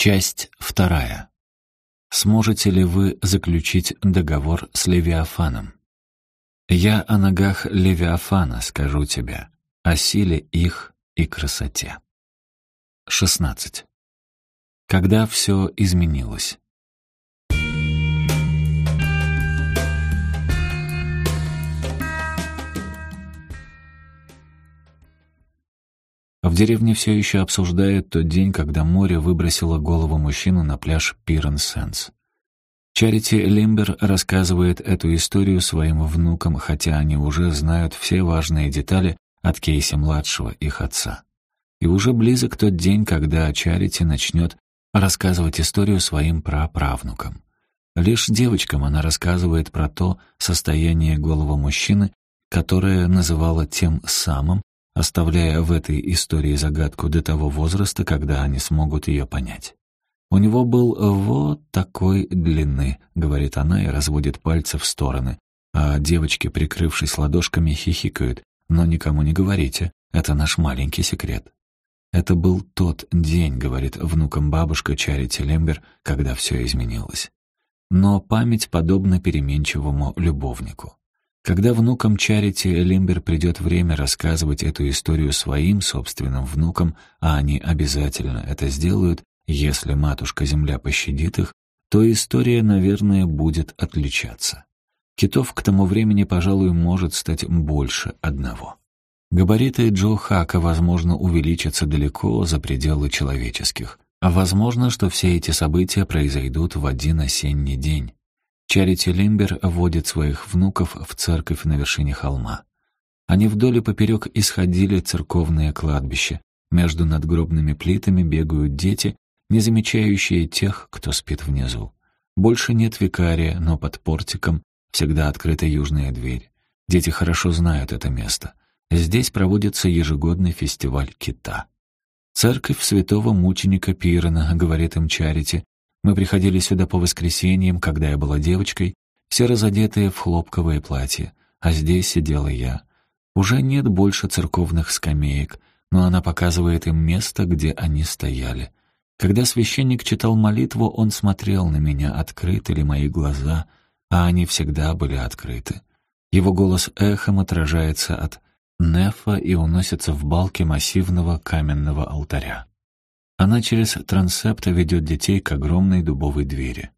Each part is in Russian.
Часть вторая. Сможете ли вы заключить договор с Левиафаном? Я о ногах Левиафана скажу тебе, о силе их и красоте. 16. Когда все изменилось. В деревне все еще обсуждают тот день, когда море выбросило голову мужчину на пляж Пирен-Сенс. Чарити Лимбер рассказывает эту историю своим внукам, хотя они уже знают все важные детали от Кейси-младшего, их отца. И уже близок тот день, когда Чарити начнет рассказывать историю своим праправнукам. Лишь девочкам она рассказывает про то состояние головы мужчины, которое называла тем самым, оставляя в этой истории загадку до того возраста, когда они смогут ее понять. «У него был вот такой длины», — говорит она и разводит пальцы в стороны, а девочки, прикрывшись ладошками, хихикают. «Но никому не говорите, это наш маленький секрет». «Это был тот день», — говорит внукам бабушка Чарити Лембер, когда все изменилось. Но память подобна переменчивому любовнику. Когда внукам Чарити Лимбер придет время рассказывать эту историю своим собственным внукам, а они обязательно это сделают, если матушка-земля пощадит их, то история, наверное, будет отличаться. Китов к тому времени, пожалуй, может стать больше одного. Габариты Джо Хака, возможно, увеличатся далеко за пределы человеческих. А возможно, что все эти события произойдут в один осенний день. Чарити Лимбер водит своих внуков в церковь на вершине холма. Они вдоль и поперек исходили церковное кладбище. Между надгробными плитами бегают дети, не замечающие тех, кто спит внизу. Больше нет викария, но под портиком всегда открыта южная дверь. Дети хорошо знают это место. Здесь проводится ежегодный фестиваль кита. «Церковь святого мученика Пирона», — говорит им Чарити, мы приходили сюда по воскресеньям, когда я была девочкой, все разодетые в хлопковые платья, а здесь сидела я. Уже нет больше церковных скамеек, но она показывает им место, где они стояли. Когда священник читал молитву, он смотрел на меня, открыты ли мои глаза, а они всегда были открыты. Его голос эхом отражается от нефа и уносится в балки массивного каменного алтаря. Она через трансепта ведет детей к огромной дубовой двери.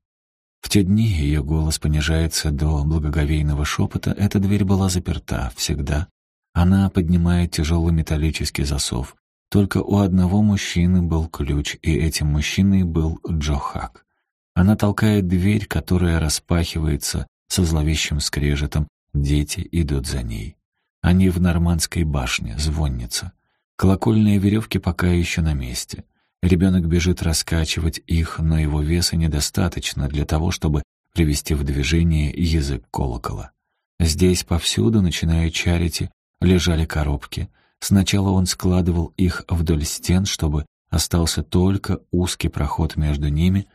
В те дни ее голос понижается до благоговейного шепота, эта дверь была заперта всегда. Она поднимает тяжелый металлический засов. Только у одного мужчины был ключ, и этим мужчиной был Джо Хак. Она толкает дверь, которая распахивается со зловещим скрежетом. Дети идут за ней. Они в нормандской башне, звонница. Колокольные веревки пока еще на месте. Ребенок бежит раскачивать их, но его веса недостаточно для того, чтобы привести в движение язык колокола. Здесь повсюду, начиная чарити, лежали коробки. Сначала он складывал их вдоль стен, чтобы остался только узкий проход между ними,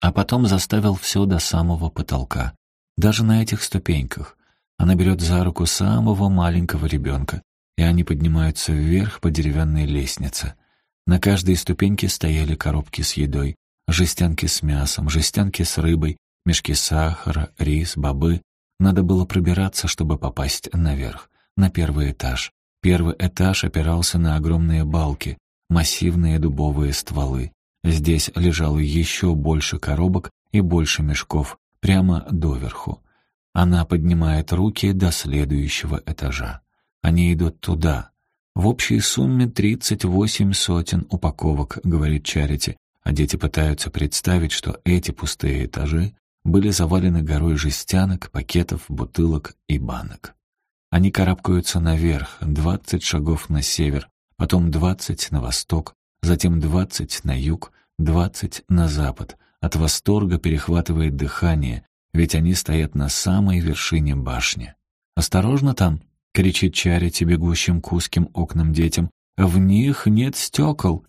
а потом заставил все до самого потолка. Даже на этих ступеньках. Она берет за руку самого маленького ребенка, и они поднимаются вверх по деревянной лестнице. На каждой ступеньке стояли коробки с едой, жестянки с мясом, жестянки с рыбой, мешки сахара, рис, бобы. Надо было пробираться, чтобы попасть наверх, на первый этаж. Первый этаж опирался на огромные балки, массивные дубовые стволы. Здесь лежало еще больше коробок и больше мешков, прямо доверху. Она поднимает руки до следующего этажа. Они идут туда, в общей сумме 38 сотен упаковок, говорит Чарити, а дети пытаются представить, что эти пустые этажи были завалены горой жестянок, пакетов, бутылок и банок. Они карабкаются наверх, 20 шагов на север, потом 20 на восток, затем 20 на юг, 20 на запад. От восторга перехватывает дыхание, ведь они стоят на самой вершине башни. «Осторожно там!» — кричит Чарити бегущим к узким окнам детям. «В них нет стекол!»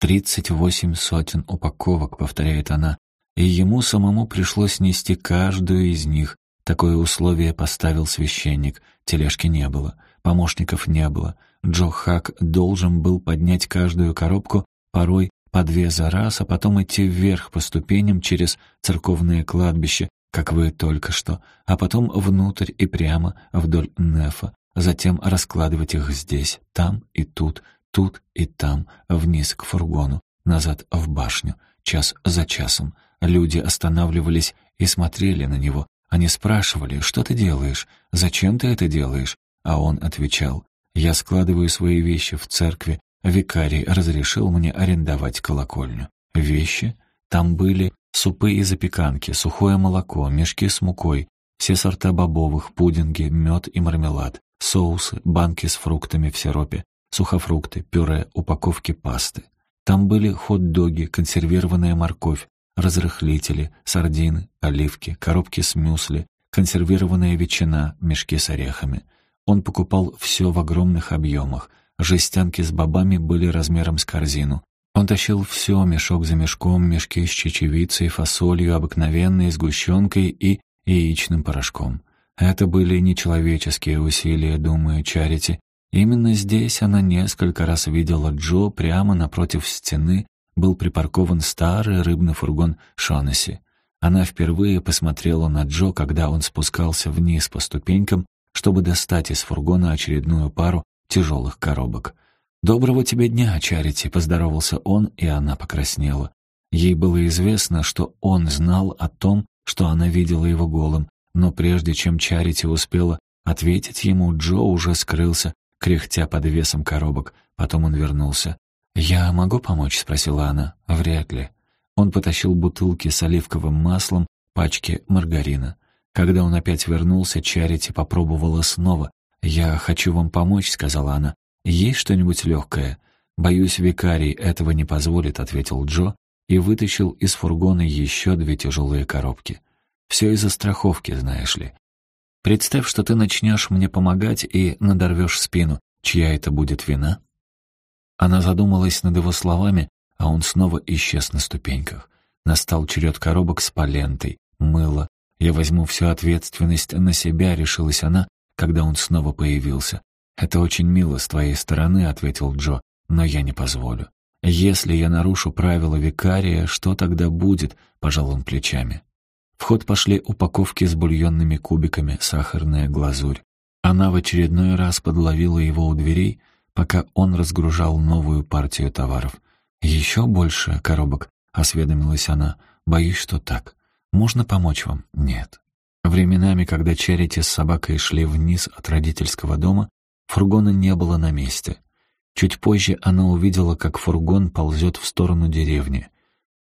«Тридцать восемь сотен упаковок», — повторяет она, и ему самому пришлось нести каждую из них. Такое условие поставил священник. Тележки не было, помощников не было. Джо Хак должен был поднять каждую коробку, порой по две за раз, а потом идти вверх по ступеням через церковное кладбище, как вы только что, а потом внутрь и прямо вдоль нефа, затем раскладывать их здесь, там и тут, тут и там, вниз к фургону, назад в башню, час за часом. Люди останавливались и смотрели на него. Они спрашивали, что ты делаешь, зачем ты это делаешь? А он отвечал, я складываю свои вещи в церкви, викарий разрешил мне арендовать колокольню. Вещи? Там были супы и запеканки, сухое молоко, мешки с мукой, все сорта бобовых, пудинги, мед и мармелад, соусы, банки с фруктами в сиропе, сухофрукты, пюре, упаковки пасты. Там были хот-доги, консервированная морковь, разрыхлители, сардины, оливки, коробки с мюсли, консервированная ветчина, мешки с орехами. Он покупал все в огромных объемах. Жестянки с бобами были размером с корзину. Он тащил все, мешок за мешком, мешки с чечевицей, фасолью, обыкновенной сгущенкой и яичным порошком. Это были нечеловеческие усилия, думаю, Чарити. Именно здесь она несколько раз видела Джо прямо напротив стены, был припаркован старый рыбный фургон Шонесси. Она впервые посмотрела на Джо, когда он спускался вниз по ступенькам, чтобы достать из фургона очередную пару тяжелых коробок. «Доброго тебе дня, Чарити», — поздоровался он, и она покраснела. Ей было известно, что он знал о том, что она видела его голым, но прежде чем Чарити успела ответить ему, Джо уже скрылся, кряхтя под весом коробок. Потом он вернулся. «Я могу помочь?» — спросила она. «Вряд ли». Он потащил бутылки с оливковым маслом, пачки маргарина. Когда он опять вернулся, Чарити попробовала снова. «Я хочу вам помочь», — сказала она. «Есть что-нибудь легкое?» «Боюсь, викарий этого не позволит», — ответил Джо и вытащил из фургона еще две тяжелые коробки. «Все из-за страховки, знаешь ли. Представь, что ты начнешь мне помогать и надорвешь спину. Чья это будет вина?» Она задумалась над его словами, а он снова исчез на ступеньках. Настал черед коробок с палентой, мыло, «Я возьму всю ответственность на себя», — решилась она, когда он снова появился. «Это очень мило с твоей стороны», — ответил Джо, — «но я не позволю». «Если я нарушу правила викария, что тогда будет?» — пожал он плечами. В ход пошли упаковки с бульонными кубиками, сахарная глазурь. Она в очередной раз подловила его у дверей, пока он разгружал новую партию товаров. «Еще больше коробок?» — осведомилась она. «Боюсь, что так. «Можно помочь вам?» «Нет». Временами, когда Чарити с собакой шли вниз от родительского дома, фургона не было на месте. Чуть позже она увидела, как фургон ползет в сторону деревни.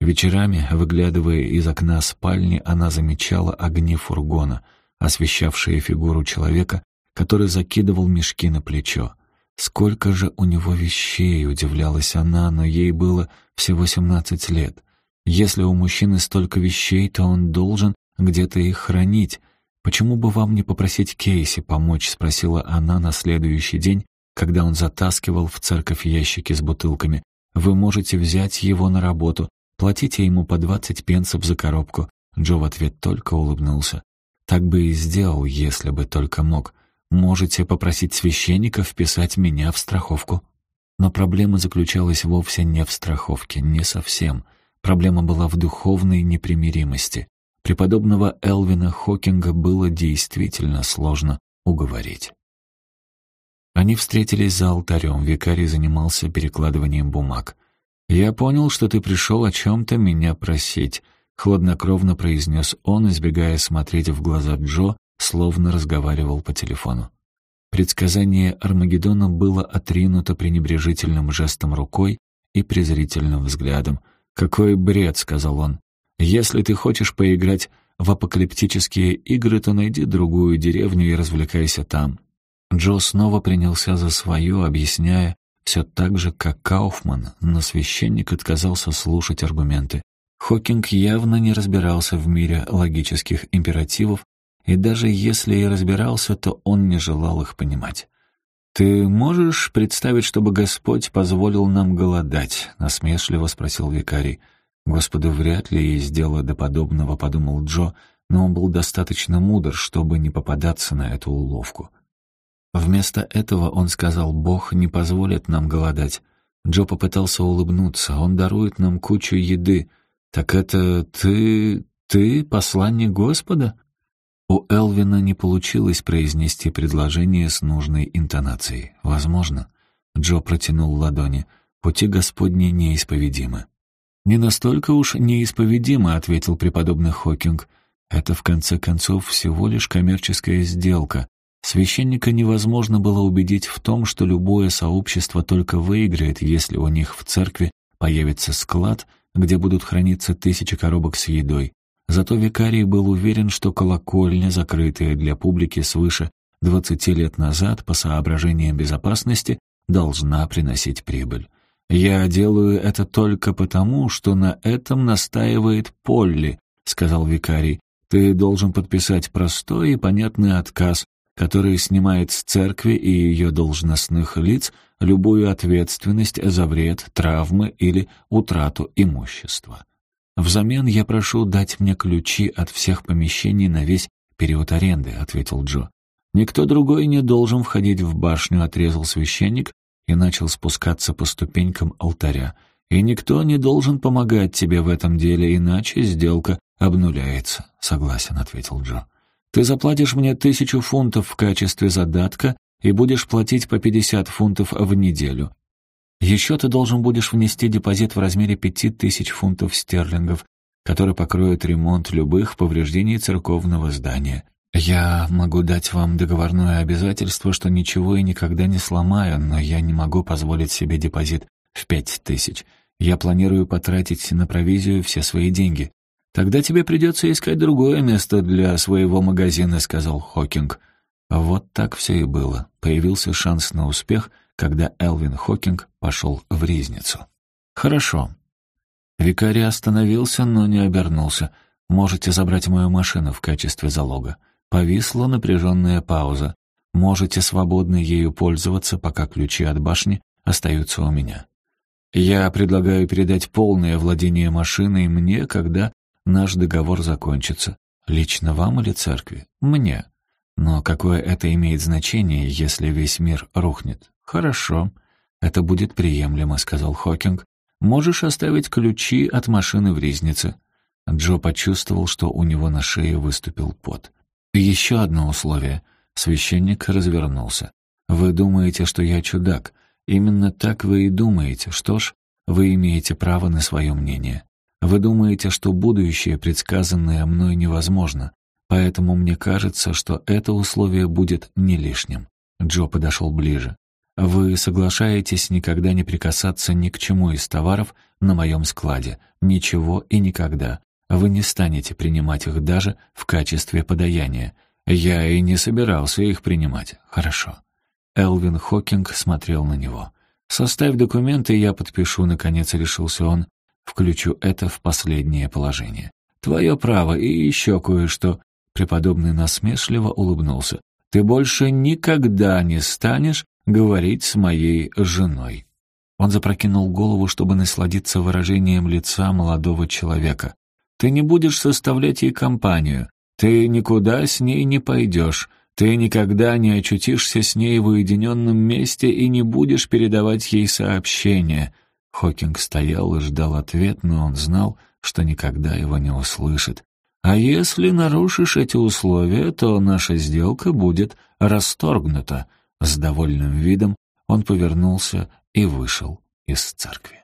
Вечерами, выглядывая из окна спальни, она замечала огни фургона, освещавшие фигуру человека, который закидывал мешки на плечо. Сколько же у него вещей, удивлялась она, но ей было всего семнадцать лет. Если у мужчины столько вещей, то он должен где-то их хранить. Почему бы вам не попросить Кейси помочь, спросила она на следующий день, когда он затаскивал в церковь ящики с бутылками. Вы можете взять его на работу, платите ему по двадцать пенсов за коробку. Джо в ответ только улыбнулся. Так бы и сделал, если бы только мог. Можете попросить священника вписать меня в страховку. Но проблема заключалась вовсе не в страховке, не совсем — Проблема была в духовной непримиримости. Преподобного Элвина Хокинга было действительно сложно уговорить. Они встретились за алтарем, викарий занимался перекладыванием бумаг. «Я понял, что ты пришел о чем-то меня просить», — хладнокровно произнес он, избегая смотреть в глаза Джо, словно разговаривал по телефону. Предсказание Армагеддона было отринуто пренебрежительным жестом рукой и презрительным взглядом — «Какой бред», — сказал он. «Если ты хочешь поиграть в апокалиптические игры, то найди другую деревню и развлекайся там». Джо снова принялся за свое, объясняя все так же, как Кауфман, но священник отказался слушать аргументы. Хокинг явно не разбирался в мире логических императивов, и даже если и разбирался, то он не желал их понимать. «Ты можешь представить, чтобы Господь позволил нам голодать?» — насмешливо спросил викарий. «Господу вряд ли есть дело до подобного», — подумал Джо, но он был достаточно мудр, чтобы не попадаться на эту уловку. Вместо этого он сказал, «Бог не позволит нам голодать. Джо попытался улыбнуться. «Он дарует нам кучу еды. Так это ты... ты посланник Господа?» У Элвина не получилось произнести предложение с нужной интонацией. «Возможно». Джо протянул ладони. «Пути Господни неисповедимы». «Не настолько уж неисповедимы», — ответил преподобный Хокинг. «Это, в конце концов, всего лишь коммерческая сделка. Священника невозможно было убедить в том, что любое сообщество только выиграет, если у них в церкви появится склад, где будут храниться тысячи коробок с едой. Зато викарий был уверен, что колокольня, закрытая для публики свыше 20 лет назад по соображениям безопасности, должна приносить прибыль. «Я делаю это только потому, что на этом настаивает Полли», — сказал викарий. «Ты должен подписать простой и понятный отказ, который снимает с церкви и ее должностных лиц любую ответственность за вред, травмы или утрату имущества. «Взамен я прошу дать мне ключи от всех помещений на весь период аренды», — ответил Джо. «Никто другой не должен входить в башню», — отрезал священник и начал спускаться по ступенькам алтаря. «И никто не должен помогать тебе в этом деле, иначе сделка обнуляется», — согласен, — ответил Джо. Ты заплатишь мне тысячу фунтов в качестве задатка и будешь платить по пятьдесят фунтов в неделю. Еще ты должен будешь внести депозит в размере пяти тысяч фунтов стерлингов, который покроет ремонт любых повреждений церковного здания. Я могу дать вам договорное обязательство, что ничего и никогда не сломаю, но я не могу позволить себе депозит в пять тысяч. Я планирую потратить на провизию все свои деньги. «Тогда тебе придется искать другое место для своего магазина», — сказал Хокинг. Вот так все и было. Появился шанс на успех, когда Элвин Хокинг пошел в ризницу. «Хорошо». Викарий остановился, но не обернулся. «Можете забрать мою машину в качестве залога». Повисла напряженная пауза. «Можете свободно ею пользоваться, пока ключи от башни остаются у меня». «Я предлагаю передать полное владение машиной мне, когда Наш договор закончится. Лично вам или церкви? Мне. Но какое это имеет значение, если весь мир рухнет? Хорошо. Это будет приемлемо, сказал Хокинг. Можешь оставить ключи от машины в ризнице. Джо почувствовал, что у него на шее выступил пот. Еще одно условие. Священник развернулся. Вы думаете, что я чудак. Именно так вы и думаете. Что ж, вы имеете право на свое мнение. Вы думаете, что будущее, предсказанное мной, невозможно, поэтому мне кажется, что это условие будет не лишним». Джо подошел ближе. «Вы соглашаетесь никогда не прикасаться ни к чему из товаров на моем складе, ничего и никогда. Вы не станете принимать их даже в качестве подаяния. Я и не собирался их принимать. Хорошо». Элвин Хокинг смотрел на него. «Составь документы, я подпишу», — наконец решился он. Включу это в последнее положение. Твое право и еще кое-что. Преподобный насмешливо улыбнулся. Ты больше никогда не станешь говорить с моей женой. Он запрокинул голову, чтобы насладиться выражением лица молодого человека. Ты не будешь составлять ей компанию. Ты никуда с ней не пойдешь. Ты никогда не очутишься с ней в уединенном месте и не будешь передавать ей сообщения. Хокинг стоял и ждал ответ, но он знал, что никогда его не услышит. «А если нарушишь эти условия, то наша сделка будет расторгнута». С довольным видом он повернулся и вышел из церкви.